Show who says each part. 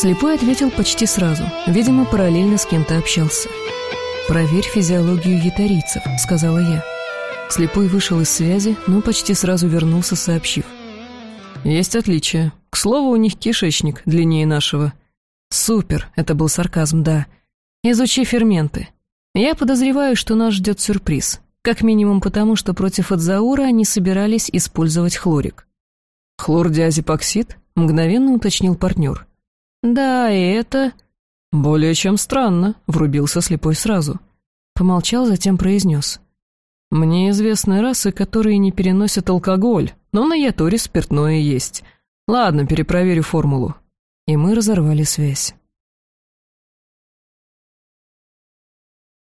Speaker 1: Слепой ответил почти сразу, видимо, параллельно с кем-то общался. «Проверь физиологию ятарийцев», — сказала я. Слепой вышел из связи, но почти сразу вернулся, сообщив. «Есть отличия. К слову, у них кишечник длиннее нашего». «Супер!» — это был сарказм, да. «Изучи ферменты. Я подозреваю, что нас ждет сюрприз. Как минимум потому, что против Адзаура они собирались использовать хлорик». «Хлордиазепоксид?» — мгновенно уточнил партнер. «Да, и это...» «Более чем странно», — врубился слепой сразу. Помолчал, затем произнес. «Мне известны расы, которые не переносят алкоголь, но на Яторе спиртное есть. Ладно, перепроверю формулу». И мы разорвали связь.